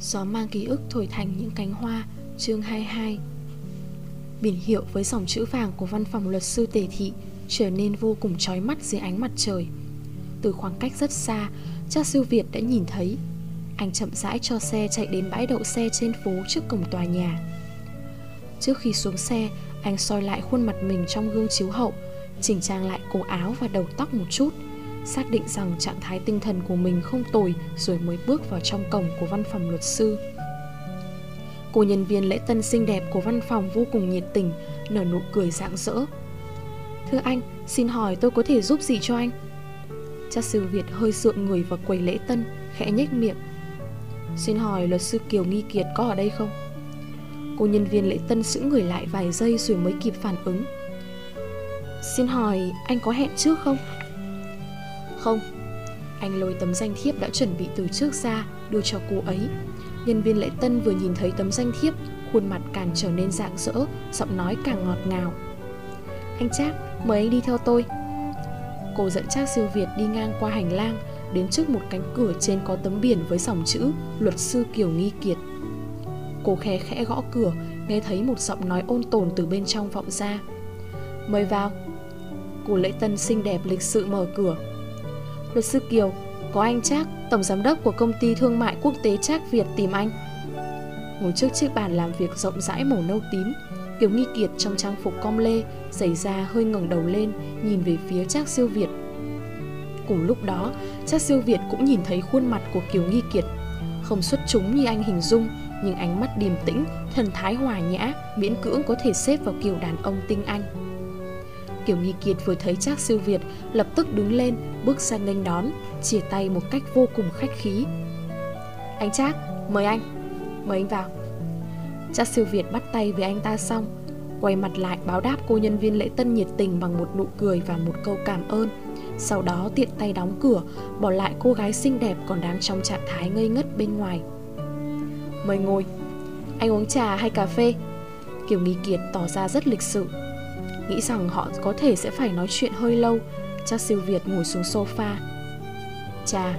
Gió mang ký ức thổi thành những cánh hoa. Chương 22 Biển hiệu với dòng chữ vàng của văn phòng luật sư tề thị Trở nên vô cùng chói mắt dưới ánh mặt trời. Từ khoảng cách rất xa, Cha siêu Việt đã nhìn thấy. Anh chậm rãi cho xe chạy đến bãi đậu xe trên phố trước cổng tòa nhà. Trước khi xuống xe, Anh soi lại khuôn mặt mình trong gương chiếu hậu, Chỉnh trang lại cổ áo và đầu tóc một chút. Xác định rằng trạng thái tinh thần của mình không tồi Rồi mới bước vào trong cổng của văn phòng luật sư Cô nhân viên lễ tân xinh đẹp của văn phòng vô cùng nhiệt tình Nở nụ cười rạng rỡ Thưa anh, xin hỏi tôi có thể giúp gì cho anh? Cha sư Việt hơi sượng người vào quầy lễ tân Khẽ nhếch miệng Xin hỏi luật sư Kiều Nghi Kiệt có ở đây không? Cô nhân viên lễ tân sững người lại vài giây rồi mới kịp phản ứng Xin hỏi anh có hẹn trước không? Không? Anh lôi tấm danh thiếp đã chuẩn bị từ trước ra Đưa cho cô ấy. Nhân viên lễ tân vừa nhìn thấy tấm danh thiếp Khuôn mặt càng trở nên rạng rỡ Giọng nói càng ngọt ngào. Anh Trác, mời anh đi theo tôi. Cô dẫn Trác siêu Việt đi ngang qua hành lang Đến trước một cánh cửa trên có tấm biển với dòng chữ Luật sư Kiều Nghi Kiệt. Cô khe khẽ gõ cửa Nghe thấy một giọng nói ôn tồn từ bên trong vọng ra. Mời vào. Cô lễ tân xinh đẹp lịch sự mở cửa. Luật sư Kiều Có anh Trác, tổng giám đốc của công ty thương mại quốc tế Trác Việt tìm anh. Ngồi trước chiếc bàn làm việc rộng rãi màu nâu tím Kiều Nghi Kiệt trong trang phục com lê Giày da hơi ngẩng đầu lên Nhìn về phía Trác siêu Việt. Cùng lúc đó Trác siêu Việt cũng nhìn thấy khuôn mặt của Kiều Nghi Kiệt. Không xuất chúng như anh hình dung Nhưng ánh mắt điềm tĩnh Thần thái hòa nhã Miễn cưỡng có thể xếp vào kiểu đàn ông tinh anh. Kiều Nghi Kiệt vừa thấy Trác siêu Việt lập tức đứng lên, bước sang nghênh đón, chia tay một cách vô cùng khách khí. Anh Trác, mời anh, mời anh vào. Trác siêu Việt bắt tay với anh ta xong, quay mặt lại báo đáp cô nhân viên lễ tân nhiệt tình bằng một nụ cười và một câu cảm ơn. Sau đó tiện tay đóng cửa, bỏ lại cô gái xinh đẹp còn đang trong trạng thái ngây ngất bên ngoài. Mời ngồi, anh uống trà hay cà phê? Kiều Nghi Kiệt tỏ ra rất lịch sự Nghĩ rằng họ có thể sẽ phải nói chuyện hơi lâu. Cha siêu Việt ngồi xuống sofa. Trà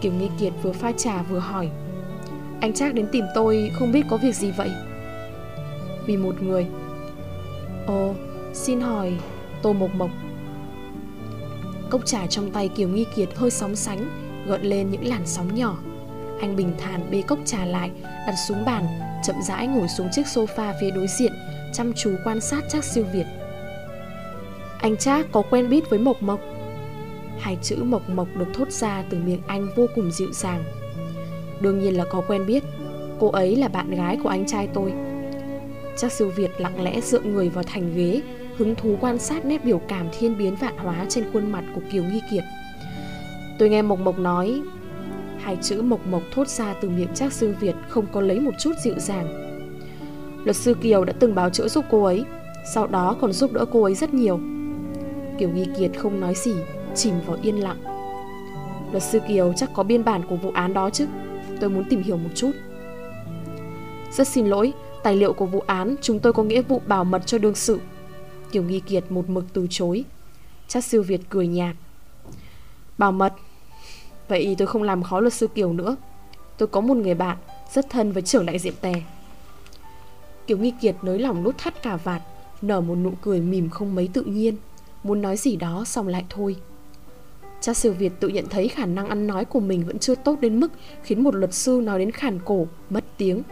Kiều Nghi Kiệt vừa pha trà vừa hỏi. Anh chắc đến tìm tôi không biết có việc gì vậy? Vì một người. Ồ, xin hỏi Tô Mộc Mộc. Cốc trà trong tay Kiều Nghi Kiệt hơi sóng sánh Gợn lên những làn sóng nhỏ. Anh bình thản bê cốc trà lại Đặt xuống bàn Chậm rãi ngồi xuống chiếc sofa phía đối diện chăm chú quan sát Trác siêu Việt. Anh Trác có quen biết với Mộc Mộc. Hai chữ Mộc Mộc được thốt ra từ miệng anh vô cùng dịu dàng. Đương nhiên là có quen biết, cô ấy là bạn gái của anh trai tôi. Trác siêu Việt lặng lẽ dựa người vào thành ghế, hứng thú quan sát nét biểu cảm thiên biến vạn hóa trên khuôn mặt của Kiều Nghi Kiệt. Tôi nghe Mộc Mộc nói, hai chữ Mộc Mộc thốt ra từ miệng Trác Sư Việt không có lấy một chút dịu dàng Luật sư Kiều đã từng báo chữa giúp cô ấy, Sau đó còn giúp đỡ cô ấy rất nhiều. Kiều Nghi Kiệt không nói gì, Chìm vào yên lặng. Luật sư Kiều chắc có biên bản của vụ án đó chứ? Tôi muốn tìm hiểu một chút. Rất xin lỗi, Tài liệu của vụ án chúng tôi có nghĩa vụ bảo mật cho đương sự. Kiều Nghi Kiệt một mực từ chối. Chắc siêu Việt cười nhạt. Bảo mật? Vậy tôi không làm khó luật sư Kiều nữa. Tôi có một người bạn Rất thân với trưởng đại diện tè. Kiều Nghi Kiệt nới lỏng nút thắt cà vạt Nở một nụ cười mỉm không mấy tự nhiên. Muốn nói gì đó xong lại thôi. Cha siêu Việt tự nhận thấy khả năng ăn nói của mình vẫn chưa tốt đến mức Khiến một luật sư nói đến khản cổ, mất tiếng.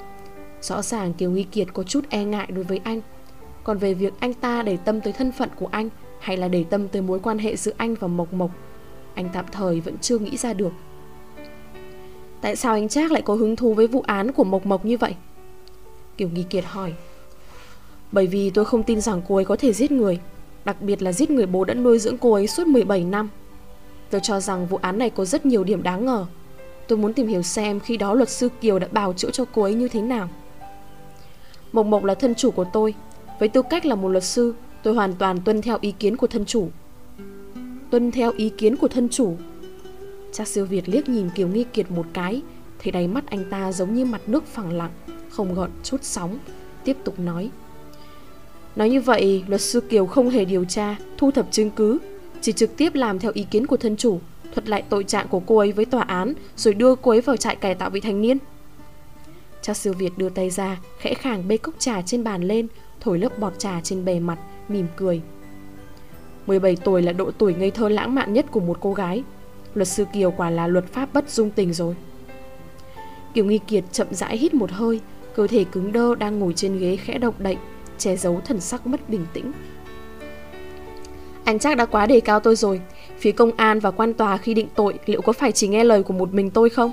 Rõ ràng Kiều Nghi Kiệt có chút e ngại đối với anh. Còn về việc anh ta để tâm tới thân phận của anh Hay là để tâm tới mối quan hệ giữa anh và Mộc Mộc Anh tạm thời vẫn chưa nghĩ ra được. Tại sao anh Trác lại có hứng thú với vụ án của Mộc Mộc như vậy? Kiều Nghi Kiệt hỏi. Bởi vì tôi không tin rằng cô ấy có thể giết người, Đặc biệt là giết người bố đã nuôi dưỡng cô ấy suốt 17 năm. Tôi cho rằng vụ án này có rất nhiều điểm đáng ngờ. Tôi muốn tìm hiểu xem khi đó luật sư Kiều đã bào chữa cho cô ấy như thế nào. Mộc Mộc là thân chủ của tôi. Với tư cách là một luật sư, Tôi hoàn toàn tuân theo ý kiến của thân chủ. Tuân theo ý kiến của thân chủ. Cha siêu Việt liếc nhìn Kiều Nghi Kiệt một cái, Thấy đáy mắt anh ta giống như mặt nước phẳng lặng không gọn chút sóng Tiếp tục nói Nói như vậy luật sư Kiều không hề điều tra Thu thập chứng cứ Chỉ trực tiếp làm theo ý kiến của thân chủ Thuật lại tội trạng của cô ấy với tòa án Rồi đưa cô ấy vào trại cải tạo vị thành niên Cha siêu Việt đưa tay ra, khẽ khàng bê cốc trà trên bàn lên, thổi lớp bọt trà trên bề mặt, mỉm cười. 17 tuổi là độ tuổi ngây thơ lãng mạn nhất của một cô gái. Luật sư Kiều quả là luật pháp bất dung tình rồi. Kiều Nghi Kiệt chậm rãi hít một hơi, cơ thể cứng đơ đang ngồi trên ghế khẽ động đậy, che giấu thần sắc mất bình tĩnh. Anh chắc đã quá đề cao tôi rồi. Phía công an và quan tòa khi định tội liệu có phải chỉ nghe lời của một mình tôi không?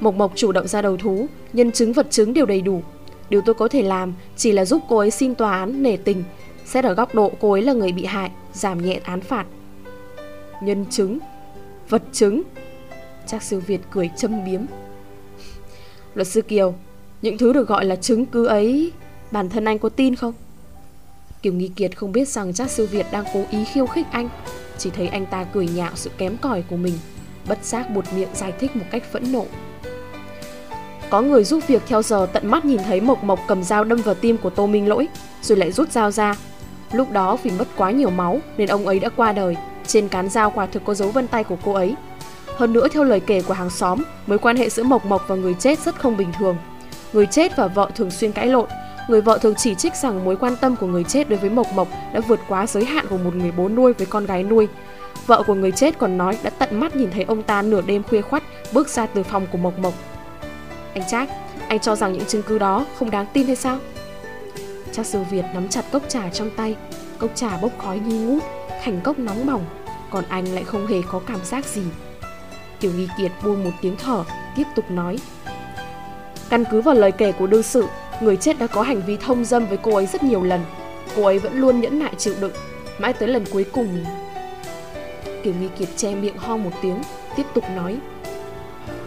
Mộc Mộc chủ động ra đầu thú, nhân chứng vật chứng đều đầy đủ. Điều tôi có thể làm chỉ là giúp cô ấy xin tòa án nể tình, xét ở góc độ cô ấy là người bị hại, giảm nhẹ án phạt. Nhân chứng, vật chứng. Chắc siêu Việt cười châm biếm. Luật sư Kiều, những thứ được gọi là chứng cứ ấy, bản thân anh có tin không? Kiều Nghi Kiệt không biết rằng Trác sư Việt đang cố ý khiêu khích anh. Chỉ thấy anh ta cười nhạo sự kém cỏi của mình Bất giác buột miệng giải thích một cách phẫn nộ. Có người giúp việc theo giờ tận mắt nhìn thấy Mộc Mộc cầm dao đâm vào tim của Tô Minh Lỗi Rồi lại rút dao ra. Lúc đó vì mất quá nhiều máu nên ông ấy đã qua đời. Trên cán dao quả thực có dấu vân tay của cô ấy. Hơn nữa theo lời kể của hàng xóm Mối quan hệ giữa Mộc Mộc và người chết rất không bình thường. Người chết và vợ thường xuyên cãi lộn Người vợ thường chỉ trích rằng mối quan tâm của người chết đối với Mộc Mộc đã vượt quá giới hạn của một người bố nuôi với con gái nuôi. Vợ của người chết còn nói đã tận mắt nhìn thấy ông ta nửa đêm khuya khoắt bước ra từ phòng của Mộc Mộc. Anh Trác, anh cho rằng những chứng cứ đó không đáng tin hay sao? Trác Sư Việt nắm chặt cốc trà trong tay, cốc trà bốc khói nghi ngút, thành cốc nóng bỏng, còn anh lại không hề có cảm giác gì. Tiểu Nghi Kiệt buông một tiếng thở, tiếp tục nói. Căn cứ vào lời kể của đương sự, Người chết đã có hành vi thông dâm với cô ấy rất nhiều lần. Cô ấy vẫn luôn nhẫn nại chịu đựng Mãi tới lần cuối cùng. Kiều Nghi Kiệt che miệng ho một tiếng Tiếp tục nói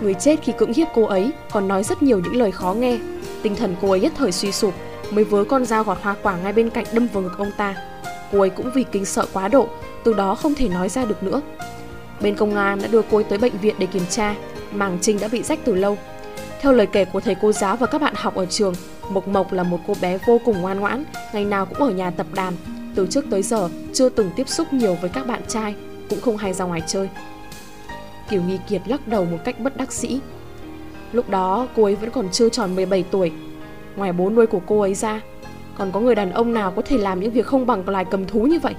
Người chết khi cưỡng hiếp cô ấy Còn nói rất nhiều những lời khó nghe. Tinh thần cô ấy nhất thời suy sụp Mới với con dao gọt hoa quả ngay bên cạnh đâm vào ngực ông ta. Cô ấy cũng vì kinh sợ quá độ Từ đó không thể nói ra được nữa. Bên công an đã đưa cô ấy tới bệnh viện để kiểm tra Màng trinh đã bị rách từ lâu. Theo lời kể của thầy cô giáo và các bạn học ở trường Mộc Mộc là một cô bé vô cùng ngoan ngoãn, ngày nào cũng ở nhà tập đàn. Từ trước tới giờ chưa từng tiếp xúc nhiều với các bạn trai, cũng không hay ra ngoài chơi. Kiều Nghi Kiệt lắc đầu một cách bất đắc sĩ. Lúc đó cô ấy vẫn còn chưa tròn 17 tuổi. Ngoài bố nuôi của cô ấy ra, còn có người đàn ông nào có thể làm những việc không bằng loài cầm thú như vậy?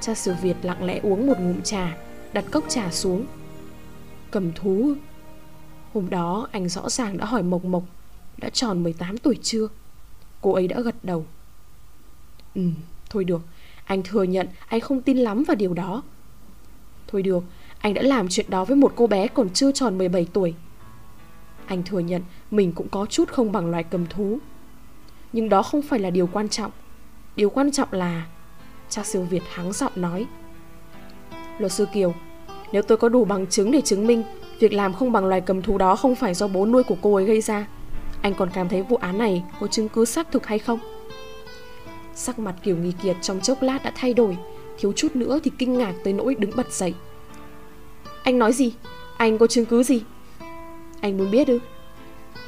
Cha sư Việt lặng lẽ uống một ngụm trà, đặt cốc trà xuống. Cầm thú? Hôm đó anh rõ ràng đã hỏi Mộc Mộc đã tròn 18 tuổi chưa? Cô ấy đã gật đầu. Ừ, thôi được, anh thừa nhận anh không tin lắm vào điều đó. Thôi được, anh đã làm chuyện đó với một cô bé còn chưa tròn 17 tuổi. Anh thừa nhận mình cũng có chút không bằng loài cầm thú. Nhưng đó không phải là điều quan trọng. Điều quan trọng là... Cha siêu Việt hắng giọng nói. Luật sư Kiều, nếu tôi có đủ bằng chứng để chứng minh việc làm không bằng loài cầm thú đó không phải do bố nuôi của cô ấy gây ra, anh còn cảm thấy vụ án này có chứng cứ xác thực hay không? Sắc mặt kiểu Nghi Kiệt trong chốc lát đã thay đổi Thiếu chút nữa thì kinh ngạc tới nỗi đứng bật dậy Anh nói gì? Anh có chứng cứ gì? Anh muốn biết ư?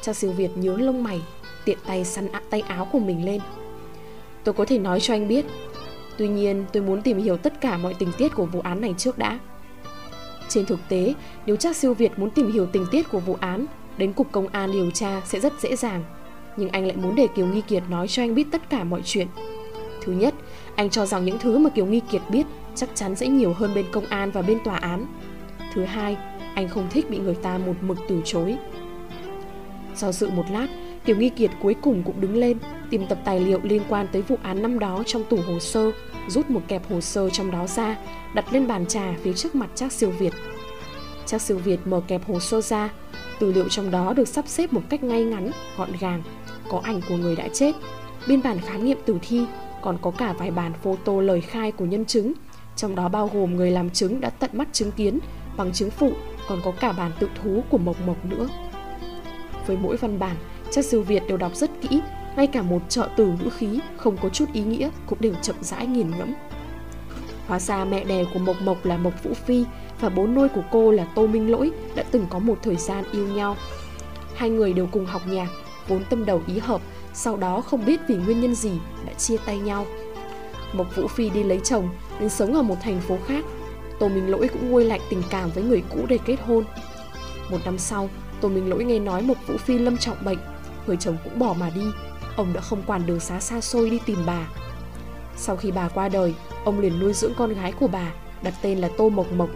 Cha siêu Việt nhớ lông mày Tiện tay săn ạ tay áo của mình lên Tôi có thể nói cho anh biết Tuy nhiên tôi muốn tìm hiểu tất cả mọi tình tiết của vụ án này trước đã trên thực tế, nếu chắc siêu Việt muốn tìm hiểu tình tiết của vụ án Đến cục công an điều tra sẽ rất dễ dàng. Nhưng anh lại muốn để Kiều Nghi Kiệt nói cho anh biết tất cả mọi chuyện. Thứ nhất, anh cho rằng những thứ mà Kiều Nghi Kiệt biết chắc chắn sẽ nhiều hơn bên công an và bên tòa án. Thứ hai, anh không thích bị người ta một mực từ chối. Do dự một lát, Tiểu Nghi Kiệt cuối cùng cũng đứng lên Tìm tập tài liệu liên quan tới vụ án năm đó trong tủ hồ sơ Rút một kẹp hồ sơ trong đó ra Đặt lên bàn trà phía trước mặt Trác Siêu Việt Trác Siêu Việt mở kẹp hồ sơ ra Tư liệu trong đó được sắp xếp một cách ngay ngắn, gọn gàng. Có ảnh của người đã chết, biên bản khám nghiệm tử thi, còn có cả vài bản photo lời khai của nhân chứng. Trong đó bao gồm người làm chứng đã tận mắt chứng kiến, bằng chứng phụ, còn có cả bản tự thú của Mộc Mộc nữa. Với mỗi văn bản, cha siêu Việt đều đọc rất kỹ, ngay cả một trợ từ ngữ khí không có chút ý nghĩa cũng đều chậm rãi nghiền ngẫm. Hóa ra mẹ đẻ của Mộc Mộc là Mộc Vũ Phi và bố nuôi của cô là Tô Minh Lỗi đã từng có một thời gian yêu nhau. Hai người đều cùng học nhạc, vốn tâm đầu ý hợp, sau đó không biết vì nguyên nhân gì đã chia tay nhau. Mộc Vũ Phi đi lấy chồng đến sống ở một thành phố khác. Tô Minh Lỗi cũng nguôi lạnh tình cảm với người cũ để kết hôn. Một năm sau, Tô Minh Lỗi nghe nói Mộc Vũ Phi lâm trọng bệnh Người chồng cũng bỏ mà đi. Ông đã không quản đường xá xa xôi đi tìm bà. Sau khi bà qua đời, Ông liền nuôi dưỡng con gái của bà, Đặt tên là Tô Mộc Mộc.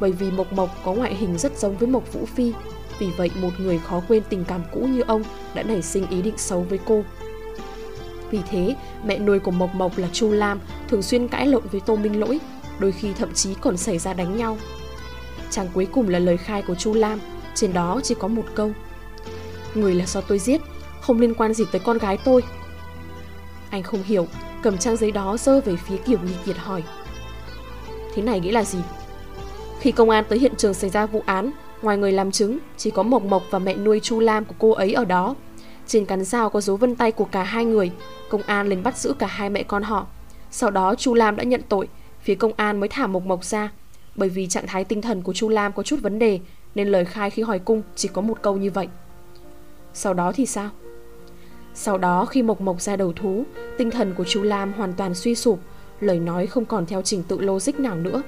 Bởi vì Mộc Mộc có ngoại hình rất giống với Mộc Vũ Phi, Vì vậy một người khó quên tình cảm cũ như ông Đã nảy sinh ý định xấu với cô. Vì thế, mẹ nuôi của Mộc Mộc là Chu Lam Thường xuyên cãi lộn với Tô Minh Lỗi, Đôi khi thậm chí còn xảy ra đánh nhau. Trang cuối cùng là lời khai của Chu Lam, Trên đó chỉ có một câu. Người là do tôi giết, Không liên quan gì tới con gái tôi. Anh không hiểu, Cầm trang giấy đó dơ về phía Kiều Nghi Kiệt hỏi. Thế này nghĩa là gì? Khi công an tới hiện trường xảy ra vụ án, Ngoài người làm chứng, Chỉ có Mộc Mộc và mẹ nuôi Chu Lam của cô ấy ở đó. Trên cắn dao có dấu vân tay của cả hai người, Công an lên bắt giữ cả hai mẹ con họ. Sau đó Chu Lam đã nhận tội, Phía công an mới thả Mộc Mộc ra. Bởi vì trạng thái tinh thần của Chu Lam có chút vấn đề, Nên lời khai khi hỏi cung chỉ có một câu như vậy. Sau đó thì sao? Sau đó khi Mộc Mộc ra đầu thú, Tinh thần của chú Lam hoàn toàn suy sụp, Lời nói không còn theo trình tự logic nào nữa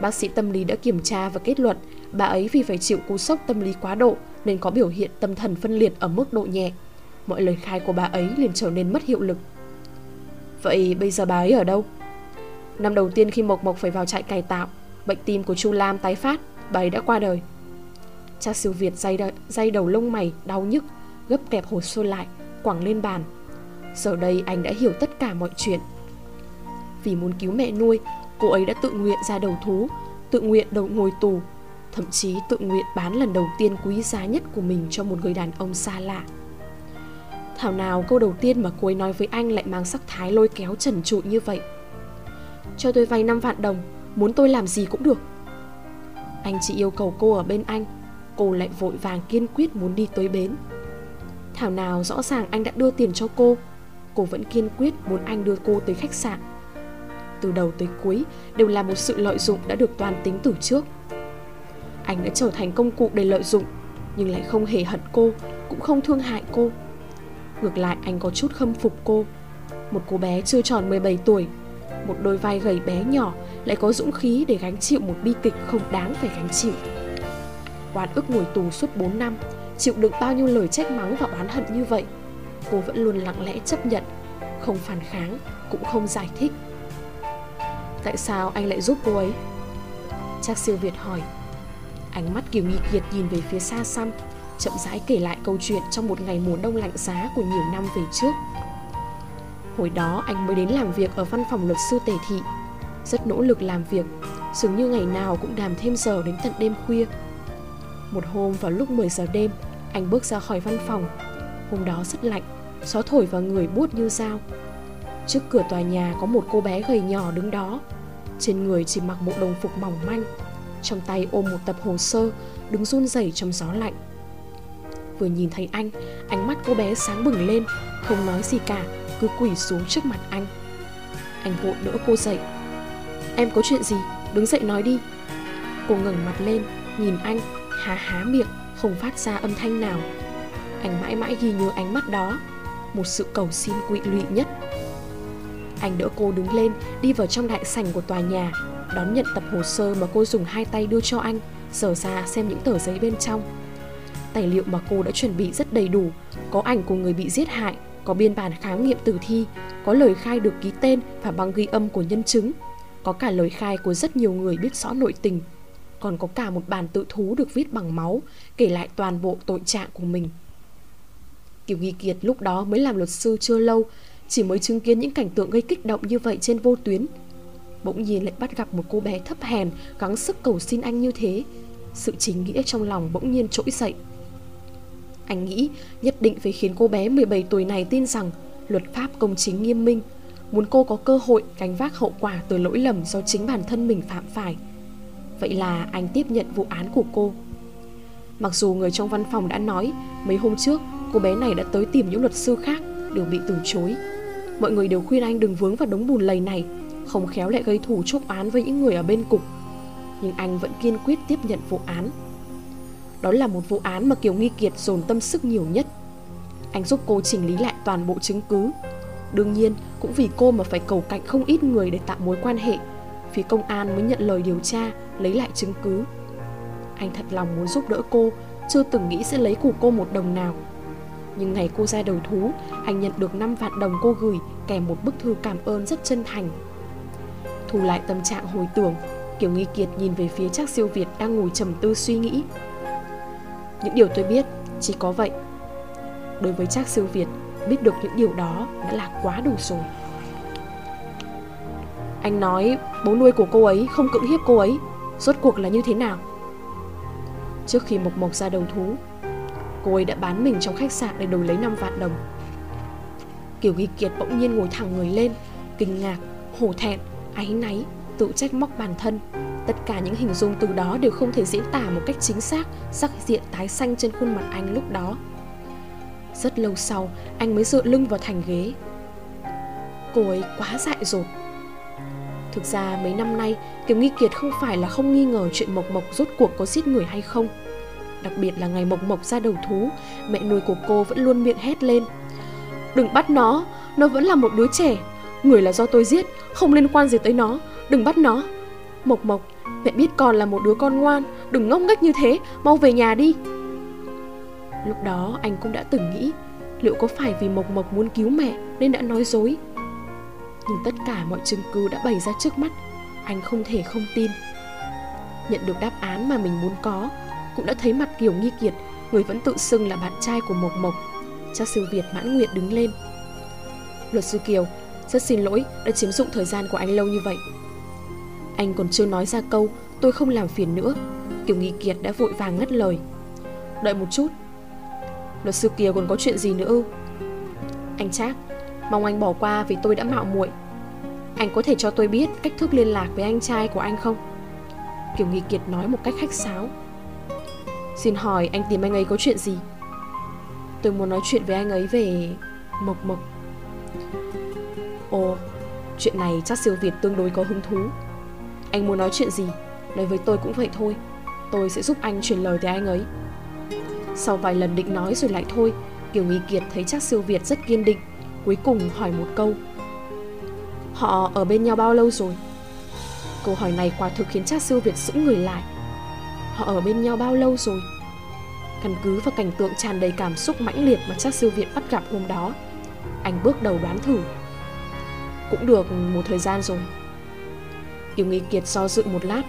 Bác sĩ tâm lý đã kiểm tra và kết luận, Bà ấy vì phải chịu cú sốc tâm lý quá độ Nên có biểu hiện tâm thần phân liệt ở mức độ nhẹ Mọi lời khai của bà ấy liền trở nên mất hiệu lực Vậy bây giờ bà ấy ở đâu? Năm đầu tiên khi Mộc Mộc phải vào trại cải tạo, Bệnh tim của Chu Lam tái phát, Bà ấy đã qua đời Cha siêu Việt dây, dây đầu lông mày đau nhức Gấp kẹp hồ sơ lại Quẳng lên bàn. Giờ đây anh đã hiểu tất cả mọi chuyện. Vì muốn cứu mẹ nuôi Cô ấy đã tự nguyện ra đầu thú Tự nguyện đầu ngồi tù Thậm chí tự nguyện bán lần đầu tiên quý giá nhất của mình Cho một người đàn ông xa lạ. Thảo nào câu đầu tiên mà cô ấy nói với anh Lại mang sắc thái lôi kéo trần trụi như vậy. Cho tôi vay 5 vạn đồng Muốn tôi làm gì cũng được. Anh chỉ yêu cầu cô ở bên anh Cô lại vội vàng kiên quyết muốn đi tới bến. Thảo nào rõ ràng anh đã đưa tiền cho cô Cô vẫn kiên quyết muốn anh đưa cô tới khách sạn. Từ đầu tới cuối đều là một sự lợi dụng đã được toàn tính từ trước. Anh đã trở thành công cụ để lợi dụng, Nhưng lại không hề hận cô, Cũng không thương hại cô. Ngược lại, anh có chút khâm phục cô. Một cô bé chưa tròn 17 tuổi, Một đôi vai gầy bé nhỏ, Lại có dũng khí để gánh chịu một bi kịch không đáng phải gánh chịu. Oan ức ngồi tù suốt 4 năm, Chịu đựng bao nhiêu lời trách mắng và oán hận như vậy, Cô vẫn luôn lặng lẽ chấp nhận, Không phản kháng, Cũng không giải thích. Tại sao anh lại giúp cô ấy? Chắc siêu Việt hỏi. Ánh mắt Kiều nghị Kiệt nhìn về phía xa xăm, Chậm rãi kể lại câu chuyện Trong một ngày mùa đông lạnh giá của nhiều năm về trước. Hồi đó anh mới đến làm việc Ở văn phòng luật sư Tề Thị, Rất nỗ lực làm việc, Dường như ngày nào cũng đàm thêm giờ đến tận đêm khuya một hôm vào lúc 10 giờ đêm, anh bước ra khỏi văn phòng. Hôm đó rất lạnh, gió thổi vào người buốt như dao. Trước cửa tòa nhà có một cô bé gầy nhỏ đứng đó. Trên người chỉ mặc bộ đồng phục mỏng manh, trong tay ôm một tập hồ sơ, đứng run rẩy trong gió lạnh. Vừa nhìn thấy anh, ánh mắt cô bé sáng bừng lên, không nói gì cả, cứ quỳ xuống trước mặt anh. Anh vội đỡ cô dậy. Em có chuyện gì? Đứng dậy nói đi. Cô ngẩng mặt lên, nhìn anh há há miệng, không phát ra âm thanh nào. Anh mãi mãi ghi nhớ ánh mắt đó, một sự cầu xin quỵ lụy nhất. Anh đỡ cô đứng lên, đi vào trong đại sảnh của tòa nhà, đón nhận tập hồ sơ mà cô dùng hai tay đưa cho anh dở ra xem những tờ giấy bên trong. Tài liệu mà cô đã chuẩn bị rất đầy đủ, có ảnh của người bị giết hại, có biên bản khám nghiệm tử thi, có lời khai được ký tên và băng ghi âm của nhân chứng, có cả lời khai của rất nhiều người biết rõ nội tình còn có cả một bản tự thú được viết bằng máu, kể lại toàn bộ tội trạng của mình. Kiều Nghi Kiệt lúc đó mới làm luật sư chưa lâu, chỉ mới chứng kiến những cảnh tượng gây kích động như vậy trên vô tuyến. Bỗng nhiên lại bắt gặp một cô bé thấp hèn gắng sức cầu xin anh như thế. Sự chính nghĩa trong lòng bỗng nhiên trỗi dậy. Anh nghĩ nhất định phải khiến cô bé 17 tuổi này tin rằng luật pháp công chính nghiêm minh, muốn cô có cơ hội gánh vác hậu quả từ lỗi lầm do chính bản thân mình phạm phải. Vậy là anh tiếp nhận vụ án của cô. Mặc dù người trong văn phòng đã nói, Mấy hôm trước, cô bé này đã tới tìm những luật sư khác, Đều bị từ chối. Mọi người đều khuyên anh đừng vướng vào đống bùn lầy này, Không khéo lại gây thủ chốc án với những người ở bên cục. Nhưng anh vẫn kiên quyết tiếp nhận vụ án. Đó là một vụ án mà Kiều Nghi Kiệt dồn tâm sức nhiều nhất. Anh giúp cô chỉnh lý lại toàn bộ chứng cứ. Đương nhiên, cũng vì cô mà phải cầu cạnh không ít người để tạo mối quan hệ. Phía công an mới nhận lời điều tra Lấy lại chứng cứ Anh thật lòng muốn giúp đỡ cô chưa từng nghĩ sẽ lấy của cô một đồng nào. Nhưng ngày cô ra đầu thú, anh nhận được 5 vạn đồng cô gửi kèm một bức thư cảm ơn rất chân thành. Thu lại tâm trạng hồi tưởng, Kiều Nghi Kiệt nhìn về phía Trác Siêu Việt đang ngồi trầm tư suy nghĩ. Những điều tôi biết chỉ có vậy. Đối với Trác Siêu Việt, biết được những điều đó đã là quá đủ rồi. Anh nói bố nuôi của cô ấy không cưỡng hiếp cô ấy. Rốt cuộc là như thế nào? Trước khi Mộc Mộc ra đầu thú Cô ấy đã bán mình trong khách sạn để đổi lấy 5 vạn đồng. Kiều Ghi Kiệt bỗng nhiên ngồi thẳng người lên Kinh ngạc, hổ thẹn, áy náy, tự trách móc bản thân. Tất cả những hình dung từ đó đều không thể diễn tả một cách chính xác Sắc diện tái xanh trên khuôn mặt anh lúc đó. Rất lâu sau, anh mới dựa lưng vào thành ghế. Cô ấy quá dại dột Thực ra mấy năm nay Kiều Nghi Kiệt không phải là không nghi ngờ chuyện Mộc Mộc rốt cuộc có giết người hay không. Đặc biệt là ngày Mộc Mộc ra đầu thú Mẹ nuôi của cô vẫn luôn miệng hét lên. Đừng bắt nó, nó vẫn là một đứa trẻ. Người là do tôi giết, không liên quan gì tới nó. Đừng bắt nó. Mộc Mộc, mẹ biết con là một đứa con ngoan. Đừng ngốc nghếch như thế, mau về nhà đi. Lúc đó anh cũng đã từng nghĩ Liệu có phải vì Mộc Mộc muốn cứu mẹ Nên đã nói dối nhưng tất cả mọi chứng cứ đã bày ra trước mắt. Anh không thể không tin. Nhận được đáp án mà mình muốn có, Cũng đã thấy mặt Kiều Nghi Kiệt, Người vẫn tự xưng là bạn trai của Mộc Mộc. Cha sư Việt mãn nguyện đứng lên. Luật sư Kiều, Rất xin lỗi đã chiếm dụng thời gian của anh lâu như vậy. Anh còn chưa nói ra câu, Tôi không làm phiền nữa. Kiều Nghi Kiệt đã vội vàng ngắt lời. Đợi một chút. Luật sư Kiều còn có chuyện gì nữa ư? Anh Trác Mong anh bỏ qua vì tôi đã mạo muội. Anh có thể cho tôi biết cách thức liên lạc với anh trai của anh không? Kiều Nghi Kiệt nói một cách khách sáo. Xin hỏi anh tìm anh ấy có chuyện gì? Tôi muốn nói chuyện với anh ấy về... Mộc Mộc. Ồ, chuyện này chắc siêu Việt tương đối có hứng thú. Anh muốn nói chuyện gì? Nói với tôi cũng vậy thôi. Tôi sẽ giúp anh truyền lời tới anh ấy. Sau vài lần định nói rồi lại thôi Kiều Nghi Kiệt thấy chắc siêu Việt rất kiên định. Cuối cùng hỏi một câu. Họ ở bên nhau bao lâu rồi? Câu hỏi này quả thực khiến cha siêu Việt sững người lại. Họ ở bên nhau bao lâu rồi? Căn cứ vào cảnh tượng tràn đầy cảm xúc mãnh liệt mà cha siêu Việt bắt gặp hôm đó, Anh bước đầu đoán thử. Cũng được một thời gian rồi. Kiều Nghi Kiệt do dự một lát.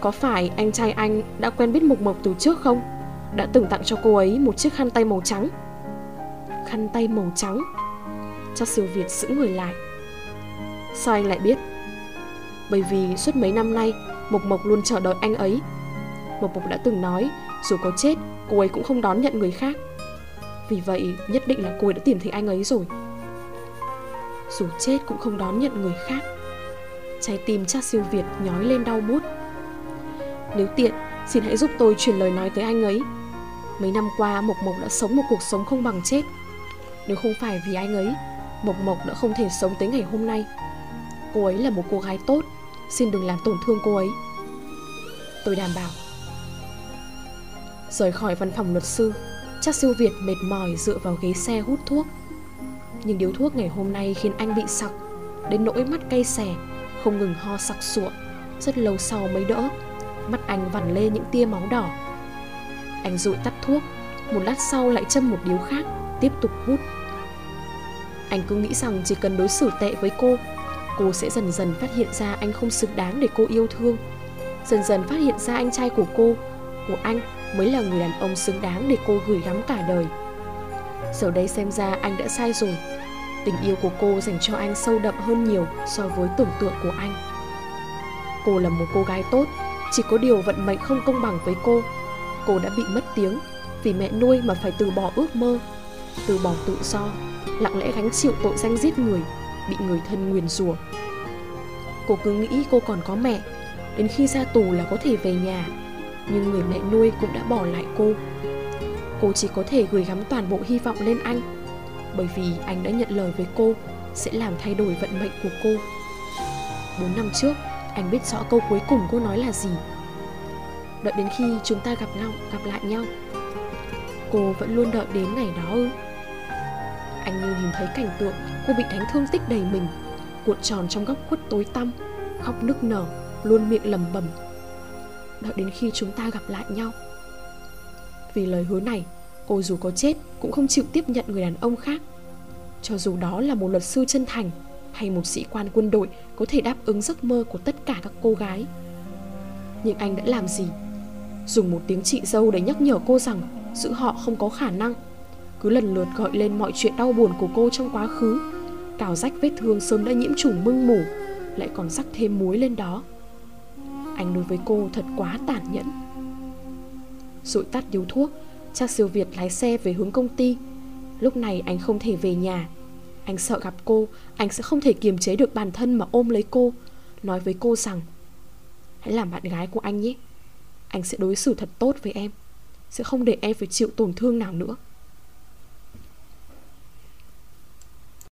Có phải anh trai anh đã quen biết Mộc Mộc từ trước không? Đã từng tặng cho cô ấy một chiếc khăn tay màu trắng. Khăn tay màu trắng? Cho siêu Việt giữ người lại. Sao anh lại biết? Bởi vì suốt mấy năm nay, Mộc Mộc luôn chờ đợi anh ấy. Mộc Mộc đã từng nói, Dù có chết, cô ấy cũng không đón nhận người khác. Vì vậy, nhất định là cô ấy đã tìm thấy anh ấy rồi. Dù chết cũng không đón nhận người khác. Trái tim cha siêu Việt nhói lên đau bút Nếu tiện, Xin hãy giúp tôi truyền lời nói tới anh ấy. Mấy năm qua, Mộc Mộc đã sống một cuộc sống không bằng chết. Nếu không phải vì anh ấy Mộc Mộc đã không thể sống tới ngày hôm nay. Cô ấy là một cô gái tốt. Xin đừng làm tổn thương cô ấy. Tôi đảm bảo. Rời khỏi văn phòng luật sư, Chắc siêu Việt mệt mỏi dựa vào ghế xe hút thuốc. Nhưng điếu thuốc ngày hôm nay khiến anh bị sặc, Đến nỗi mắt cay xè, Không ngừng ho sặc sụa. Rất lâu sau mới đỡ, Mắt anh vằn lê những tia máu đỏ. Anh dụi tắt thuốc, Một lát sau lại châm một điếu khác, Tiếp tục hút anh cứ nghĩ rằng chỉ cần đối xử tệ với cô Cô sẽ dần dần phát hiện ra anh không xứng đáng để cô yêu thương. Dần dần phát hiện ra anh trai của cô, Của anh mới là người đàn ông xứng đáng để cô gửi gắm cả đời. Giờ đây xem ra anh đã sai rồi. Tình yêu của cô dành cho anh sâu đậm hơn nhiều so với tưởng tượng của anh. Cô là một cô gái tốt, Chỉ có điều vận mệnh không công bằng với cô. Cô đã bị mất tiếng Vì mẹ nuôi mà phải từ bỏ ước mơ, Từ bỏ tự do lặng lẽ gánh chịu tội danh giết người, bị người thân nguyền rủa. Cô cứ nghĩ cô còn có mẹ, đến khi ra tù là có thể về nhà, nhưng người mẹ nuôi cũng đã bỏ lại cô. Cô chỉ có thể gửi gắm toàn bộ hy vọng lên anh, bởi vì anh đã nhận lời với cô sẽ làm thay đổi vận mệnh của cô. Bốn năm trước, anh biết rõ câu cuối cùng cô nói là gì. Đợi đến khi chúng ta gặp nhau, gặp lại nhau. Cô vẫn luôn đợi đến ngày đó ư? Anh như nhìn thấy cảnh tượng cô bị đánh thương tích đầy mình, Cuộn tròn trong góc khuất tối tăm, Khóc nức nở, Luôn miệng lầm bầm Đợi đến khi chúng ta gặp lại nhau. Vì lời hứa này, Cô dù có chết cũng không chịu tiếp nhận người đàn ông khác. Cho dù đó là một luật sư chân thành Hay một sĩ quan quân đội Có thể đáp ứng giấc mơ của tất cả các cô gái. Nhưng anh đã làm gì? Dùng một tiếng chị dâu để nhắc nhở cô rằng Giữ họ không có khả năng. Cứ lần lượt gọi lên mọi chuyện đau buồn của cô trong quá khứ. Cào rách vết thương sớm đã nhiễm trùng mưng mủ, Lại còn rắc thêm muối lên đó. Anh đối với cô thật quá tàn nhẫn. Rồi tắt điếu thuốc Cha siêu Việt lái xe về hướng công ty. Lúc này anh không thể về nhà. Anh sợ gặp cô, Anh sẽ không thể kiềm chế được bản thân mà ôm lấy cô, Nói với cô rằng, Hãy làm bạn gái của anh nhé. Anh sẽ đối xử thật tốt với em, Sẽ không để em phải chịu tổn thương nào nữa.